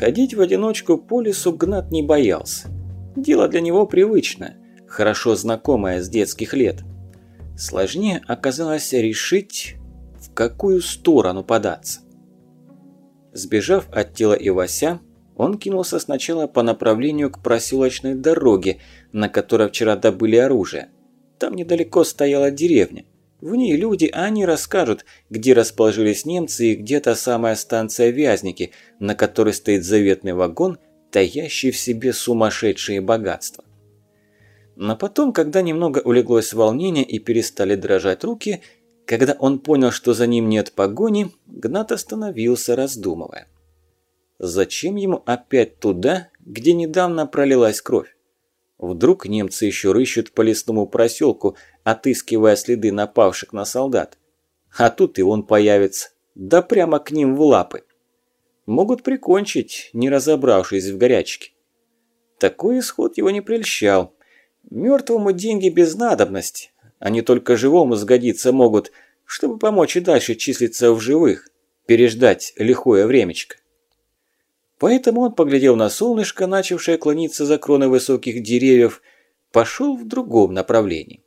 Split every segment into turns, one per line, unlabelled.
Ходить в одиночку по лесу Гнат не боялся. Дело для него привычное, хорошо знакомое с детских лет. Сложнее оказалось решить, в какую сторону податься. Сбежав от тела Ивася, он кинулся сначала по направлению к проселочной дороге, на которой вчера добыли оружие. Там недалеко стояла деревня. В ней люди, а они расскажут, где расположились немцы и где та самая станция Вязники, на которой стоит заветный вагон, таящий в себе сумасшедшие богатства. Но потом, когда немного улеглось волнение и перестали дрожать руки, когда он понял, что за ним нет погони, Гнат остановился, раздумывая. Зачем ему опять туда, где недавно пролилась кровь? Вдруг немцы еще рыщут по лесному проселку, отыскивая следы напавших на солдат. А тут и он появится, да прямо к ним в лапы. Могут прикончить, не разобравшись в горячке. Такой исход его не прельщал. Мертвому деньги без надобности. Они только живому сгодиться могут, чтобы помочь и дальше числиться в живых, переждать лихое времечко. Поэтому он поглядел на солнышко, начавшее клониться за кроны высоких деревьев, пошел в другом направлении.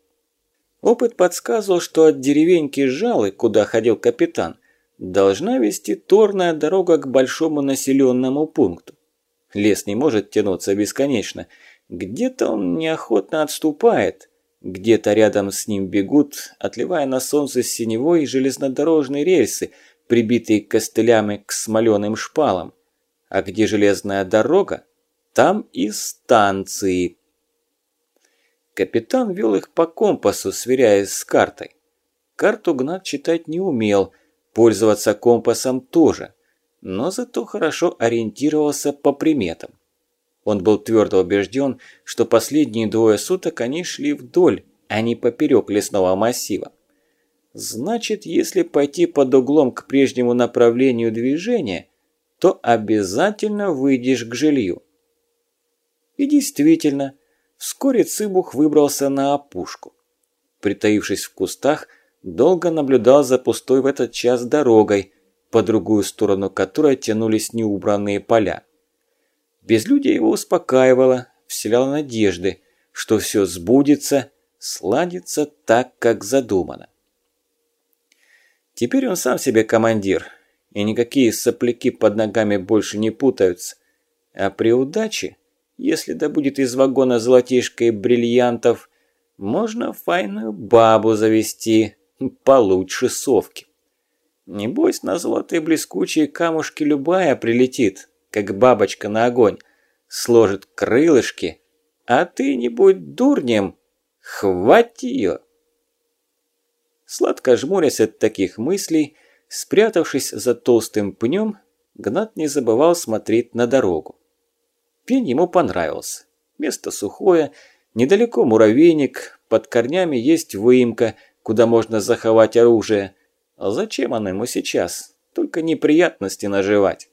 Опыт подсказывал, что от деревеньки Жалы, куда ходил капитан, должна вести торная дорога к большому населенному пункту. Лес не может тянуться бесконечно. Где-то он неохотно отступает, где-то рядом с ним бегут, отливая на солнце синевой железнодорожные рельсы, прибитые костылями к смоленым шпалам. А где железная дорога, там и станции. Капитан вел их по компасу, сверяясь с картой. Карту Гнат читать не умел, пользоваться компасом тоже, но зато хорошо ориентировался по приметам. Он был твердо убежден, что последние двое суток они шли вдоль, а не поперек лесного массива. Значит, если пойти под углом к прежнему направлению движения, то обязательно выйдешь к жилью. И действительно, вскоре Цыбух выбрался на опушку. Притаившись в кустах, долго наблюдал за пустой в этот час дорогой, по другую сторону которой тянулись неубранные поля. Безлюдие его успокаивало, вселяло надежды, что все сбудется, сладится так, как задумано. Теперь он сам себе командир – и никакие сопляки под ногами больше не путаются. А при удаче, если добудет из вагона золотишко и бриллиантов, можно файную бабу завести, получше совки. Небось, на золотые блескучие камушки любая прилетит, как бабочка на огонь, сложит крылышки, а ты не будь дурнем, хвать ее. Сладко жмурясь от таких мыслей, Спрятавшись за толстым пнем, Гнат не забывал смотреть на дорогу. Пень ему понравился. Место сухое, недалеко муравейник, под корнями есть выемка, куда можно заховать оружие. А зачем оно ему сейчас? Только неприятности наживать.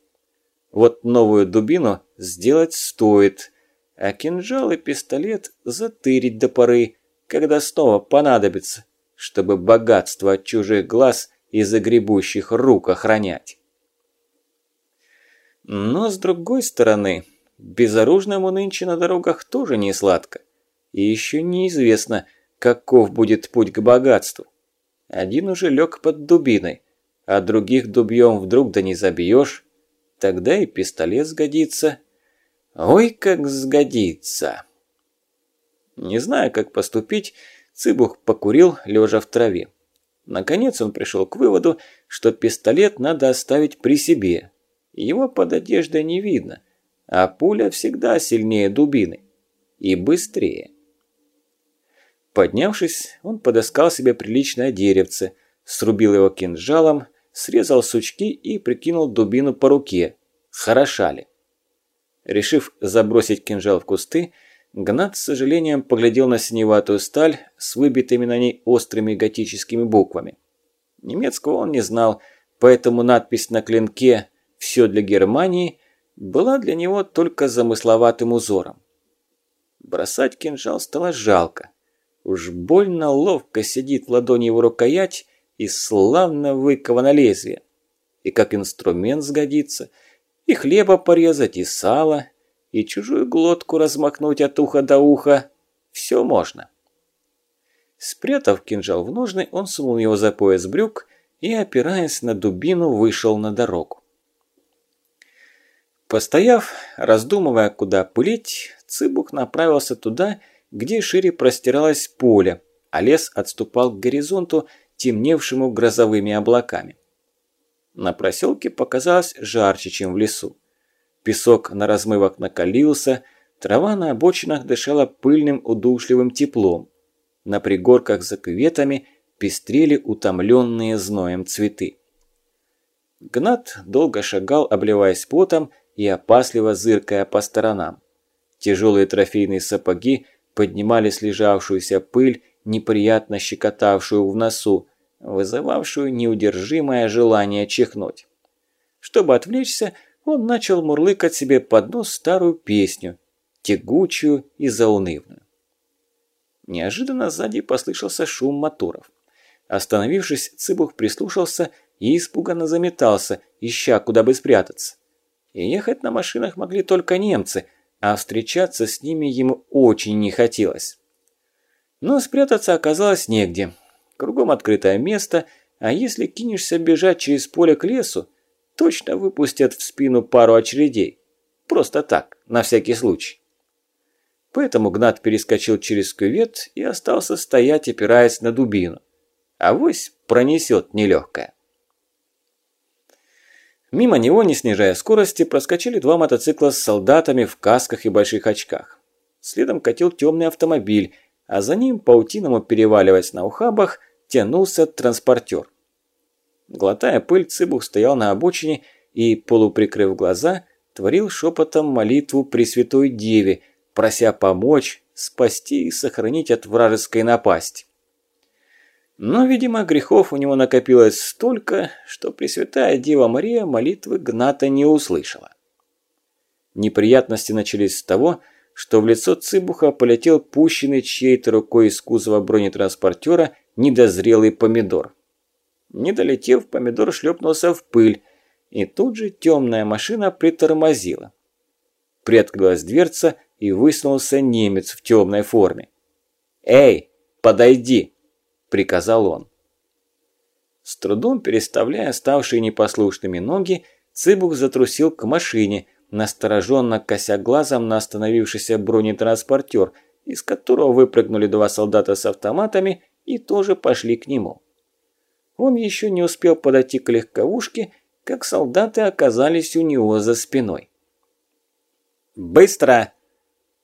Вот новую дубину сделать стоит, а кинжал и пистолет затырить до поры, когда снова понадобится, чтобы богатство от чужих глаз – и загребущих рук охранять. Но с другой стороны, безоружному нынче на дорогах тоже не сладко. И еще неизвестно, каков будет путь к богатству. Один уже лег под дубиной, а других дубьем вдруг да не забьешь. Тогда и пистолет сгодится. Ой, как сгодится! Не зная, как поступить, Цыбух покурил, лежа в траве. Наконец он пришел к выводу, что пистолет надо оставить при себе. Его под одеждой не видно, а пуля всегда сильнее дубины. И быстрее. Поднявшись, он подыскал себе приличное деревце, срубил его кинжалом, срезал сучки и прикинул дубину по руке. Хороша ли? Решив забросить кинжал в кусты, Гнат с сожалением поглядел на синеватую сталь с выбитыми на ней острыми готическими буквами. Немецкого он не знал, поэтому надпись на клинке «Все для Германии» была для него только замысловатым узором. Бросать кинжал стало жалко. Уж больно ловко сидит в ладони его рукоять и славно выковано лезвие. И как инструмент сгодится, И хлеба порезать, и сало, и чужую глотку размахнуть от уха до уха. Все можно. Спрятав кинжал в ножны, он сунул его за пояс брюк и, опираясь на дубину, вышел на дорогу. Постояв, раздумывая, куда пылить, Цыбух направился туда, где шире простиралось поле, а лес отступал к горизонту, темневшему грозовыми облаками. На проселке показалось жарче, чем в лесу. Песок на размывах накалился, трава на обочинах дышала пыльным удушливым теплом. На пригорках за кюветами пестрели утомленные зноем цветы. Гнат долго шагал, обливаясь потом и опасливо зыркая по сторонам. Тяжелые трофейные сапоги поднимали слежавшуюся пыль, неприятно щекотавшую в носу, вызывавшую неудержимое желание чихнуть. Чтобы отвлечься, он начал мурлыкать себе под нос старую песню, тягучую и заунывную. Неожиданно сзади послышался шум моторов. Остановившись, Цыбух прислушался и испуганно заметался, ища, куда бы спрятаться. И ехать на машинах могли только немцы, а встречаться с ними ему очень не хотелось. Но спрятаться оказалось негде. Кругом открытое место, а если кинешься бежать через поле к лесу, точно выпустят в спину пару очередей. Просто так, на всякий случай. Поэтому Гнат перескочил через кювет и остался стоять, опираясь на дубину. А вось пронесет нелегкая. Мимо него, не снижая скорости, проскочили два мотоцикла с солдатами в касках и больших очках. Следом катил темный автомобиль, а за ним, паутиному переваливаясь на ухабах, тянулся транспортер. Глотая пыль, Цыбух стоял на обочине и, полуприкрыв глаза, творил шепотом молитву Пресвятой Деве, прося помочь, спасти и сохранить от вражеской напасти. Но, видимо, грехов у него накопилось столько, что Пресвятая Дева Мария молитвы Гната не услышала. Неприятности начались с того, что в лицо Цыбуха полетел пущенный чьей-то рукой из кузова бронетранспортера недозрелый помидор. Не долетев, помидор шлепнулся в пыль, и тут же темная машина притормозила. Приоткрылась дверца, и высунулся немец в темной форме. «Эй, подойди!» Приказал он. С трудом переставляя ставшие непослушными ноги, Цыбух затрусил к машине, настороженно кося глазом на остановившийся бронетранспортер, из которого выпрыгнули два солдата с автоматами и тоже пошли к нему. Он еще не успел подойти к легковушке, как солдаты оказались у него за спиной. «Быстро!»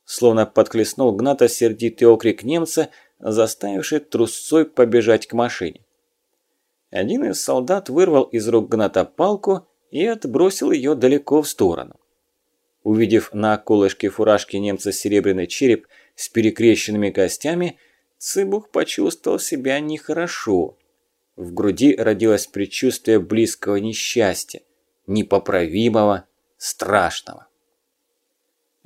Словно подхлестнул Гната сердитый окрик немца – заставивший трусцой побежать к машине. Один из солдат вырвал из рук Гната палку и отбросил ее далеко в сторону. Увидев на колышке фуражки немца серебряный череп с перекрещенными костями, Цыбух почувствовал себя нехорошо. В груди родилось предчувствие близкого несчастья, непоправимого, страшного.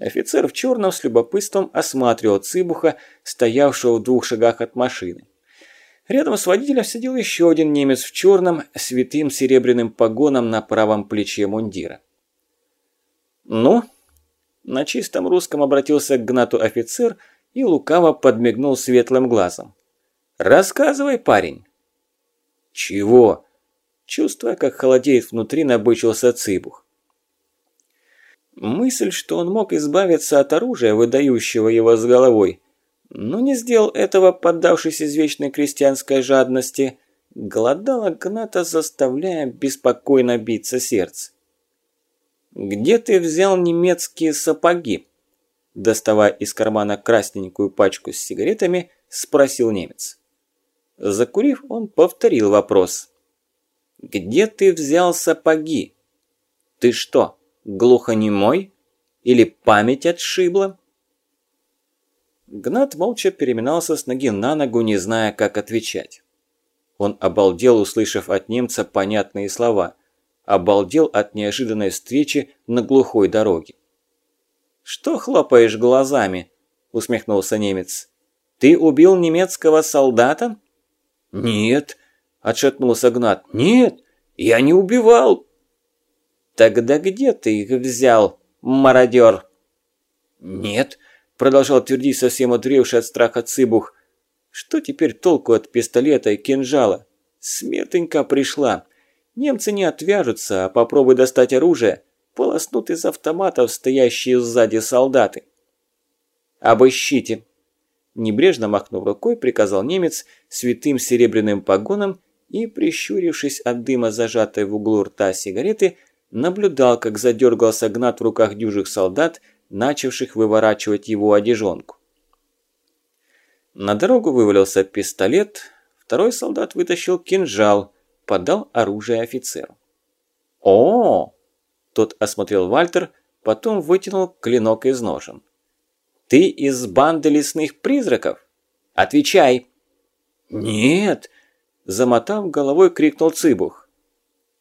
Офицер в черном с любопытством осматривал Цыбуха, стоявшего в двух шагах от машины. Рядом с водителем сидел еще один немец в черном, с витым серебряным погоном на правом плече мундира. «Ну?» На чистом русском обратился к Гнату офицер и лукаво подмигнул светлым глазом. «Рассказывай, парень!» «Чего?» Чувствуя, как холодеет внутри, набычился Цыбух. Мысль, что он мог избавиться от оружия, выдающего его с головой, но не сделал этого, поддавшись извечной крестьянской жадности, голодала Гната, заставляя беспокойно биться сердце. «Где ты взял немецкие сапоги?» Доставая из кармана красненькую пачку с сигаретами, спросил немец. Закурив, он повторил вопрос. «Где ты взял сапоги? Ты что, глухонемой? Или память отшибла?» Гнат молча переминался с ноги на ногу, не зная, как отвечать. Он обалдел, услышав от немца понятные слова. Обалдел от неожиданной встречи на глухой дороге. «Что хлопаешь глазами?» – усмехнулся немец. «Ты убил немецкого солдата?» «Нет», – отшатнулся Гнат. «Нет, я не убивал!» Тогда где ты их взял, мародер? Нет, продолжал твердить совсем отревший от страха Цыбух. Что теперь толку от пистолета и кинжала? Смертенька пришла. Немцы не отвяжутся, а попробуй достать оружие, полоснут из автоматов стоящие сзади солдаты. «Обыщите!» Небрежно махнув рукой, приказал немец святым серебряным погоном и, прищурившись от дыма зажатой в углу рта сигареты, наблюдал, как задергался гнат в руках дюжих солдат, начавших выворачивать его одежонку. На дорогу вывалился пистолет, второй солдат вытащил кинжал, подал оружие офицеру. о, Тот осмотрел Вальтер, потом вытянул клинок из ножен. «Ты из банды лесных призраков? Отвечай!» «Нет!» – замотав головой, крикнул Цыбух.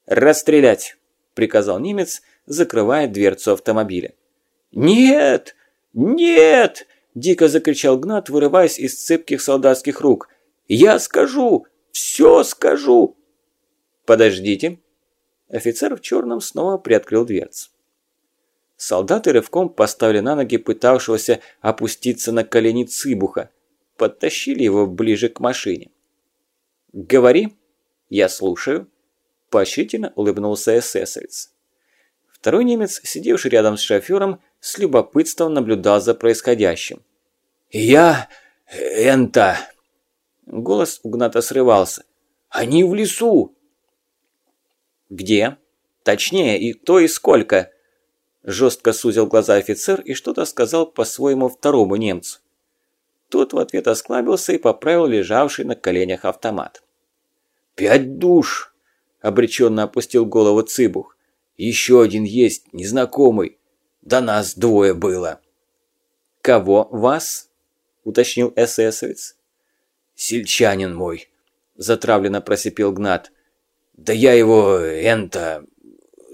«Расстрелять!» – приказал немец, закрывая дверцу автомобиля. «Нет! Нет!» – дико закричал Гнат, вырываясь из цепких солдатских рук. «Я скажу! Все скажу!» «Подождите!» Офицер в черном снова приоткрыл дверцу. Солдаты рывком поставили на ноги пытавшегося опуститься на колени Цыбуха, подтащили его ближе к машине. «Говори, я слушаю», – поощрительно улыбнулся эсэсовец. Второй немец, сидевший рядом с шофером, с любопытством наблюдал за происходящим. «Я... Энта...» Голос у Гната срывался. «Они в лесу!» «Где? Точнее, и кто, и сколько?» Жестко сузил глаза офицер и что-то сказал по-своему второму немцу. Тот в ответ осклабился и поправил лежавший на коленях автомат. «Пять душ!» – обреченно опустил голову Цыбух. «Еще один есть, незнакомый. Да нас двое было». «Кого вас?» – уточнил эсэсовец. «Сельчанин мой», – затравленно просипел Гнат. «Да я его, энто,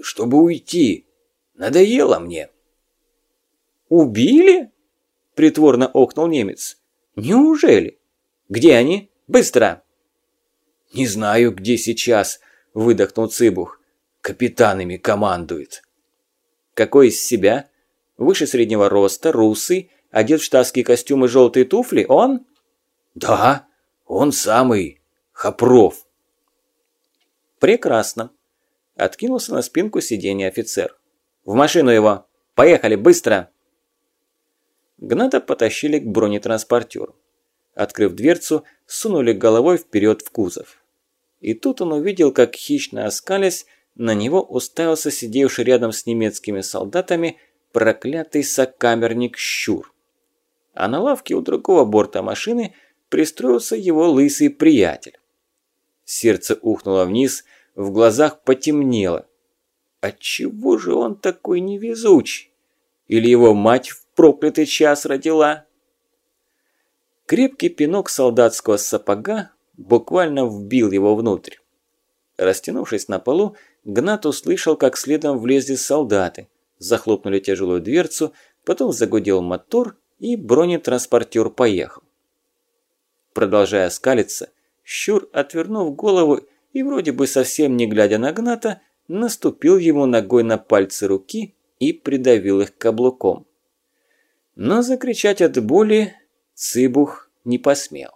чтобы уйти. Надоело мне». «Убили?» – притворно охнул немец. «Неужели? Где они? Быстро!»
«Не знаю, где сейчас», – выдохнул Цыбух. «Капитанами командует».
«Какой из себя? Выше среднего роста, русый, одет в штатские костюмы желтые туфли, он?»
«Да, он самый Хопров».
«Прекрасно», – откинулся на спинку сиденья офицер. «В машину его! Поехали, быстро!» Гната потащили к бронетранспортеру. Открыв дверцу, сунули головой вперед в кузов. И тут он увидел, как хищно оскалясь, на него уставился сидевший рядом с немецкими солдатами проклятый сокамерник Щур. А на лавке у другого борта машины пристроился его лысый приятель. Сердце ухнуло вниз, в глазах потемнело. Отчего же он такой невезучий? Или его мать в проклятый час родила. Крепкий пинок солдатского сапога буквально вбил его внутрь. Растянувшись на полу, Гнат услышал, как следом влезли солдаты, захлопнули тяжелую дверцу, потом загудел мотор, и бронетранспортер поехал. Продолжая скалиться, Щур, отвернув голову и вроде бы совсем не глядя на Гната, наступил ему ногой на пальцы руки и придавил их каблуком но закричать от боли Цыбух не посмел.